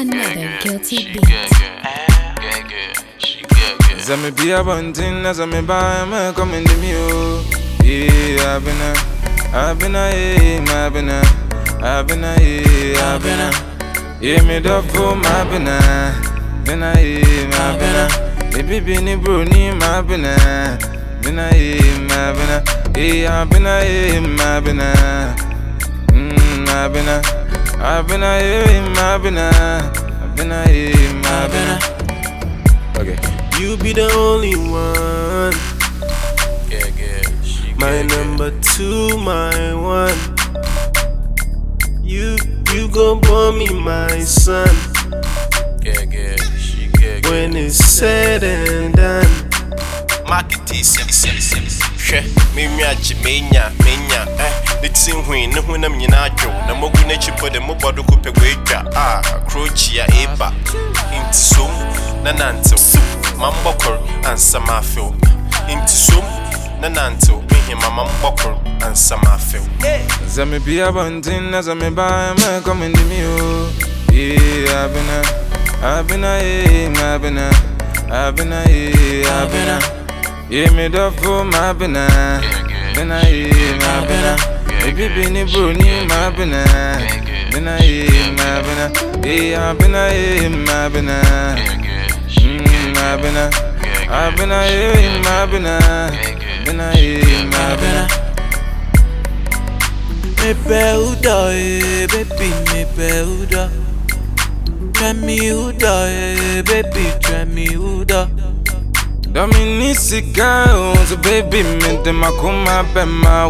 Another guilty beat. good, good. Good, good. She good, good. As I may be a bunting, as I may buy, I'm a coming to me. oh. Yeah, I've been a, I've been a, yeah, I've been a, I've been a, yeah, I've been a. Yeah, me the fool, my been a, been a, yeah, my been a. Baby, Benny Bruni, my been a, been a, yeah, my been a. Yeah, I've been a, yeah, my been a. Mm, I've been a, I've been a, yeah, my been a, I've been a, yeah, my been a. Okay. You be the only one. Good, good. She My good. number two, my one. You, you gon' born me my son. Good, good. She good, good. When it's said and done. market sim sim sim hwɛ menwi agye menya menya eh ti hui ne honam nyinaa dwow na mogu n'akyi po de mobɔ do kopɛ woatwa a kuro eba. Nti som na nantew mambɔ kor ansa maafew nti som na nantew mehema mambɔ kor ansa maafew As I may be a bunting, as I may buy, I'm coming to me. Oh, yeah, I've been a, I've been a, I've me the fool, my been a, been yeah, my Baby, Benny Bruni, my been a, been a, yeah, my been a. Yeah, I've been a, yeah, my been a. Good, good. She Mm, I've been a, I've been a, yeah, my been been a, my been. Me peuda, eh, baby, me peuda. Try me uda, eh, baby, try me uda. Dominica, oh, baby, me de makuma be ma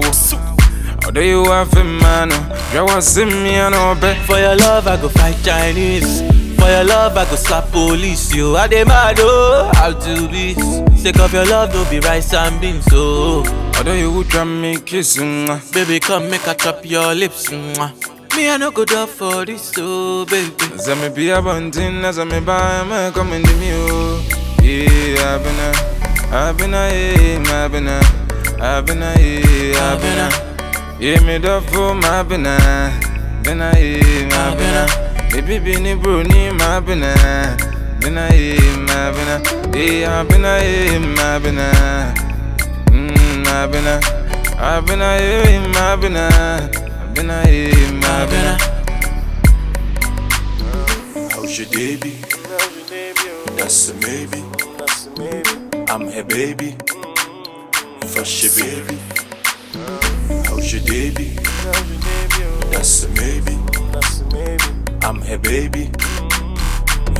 Odo you have a man, you want see me and obe. For your love, I go fight Chinese. For your love, I go slap police. You are the mad, oh, I'll do this. Sake of your love, don't be rice and beans, oh. Odo you would try me kiss, mwah. Baby, come make I chop your lips, mwah. Me, I no go down for this, oh, baby. As I may be a bunting, as I may buy, I'm coming to me, oh. Yeah, I've been a, I've been a, I've been a, I've been a, I've been a. Yeah, me the oh, fool, my been a, been a, yeah, my been a. Baby, Benny Bruni, my been a, been a, yeah, my been a. Yeah, eh, I've been a, yeah, my been a. Mm, I've been a, I've been a, yeah, my been a, I've been yeah, eh, my been a. how's your day be that's a maybe i'm her baby fresh baby how's your day be that's a maybe. I'm her baby.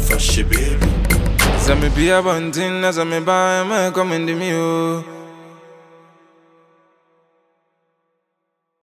Fresh your baby. May be a bunting, as I may buy, I'm coming to me, oh.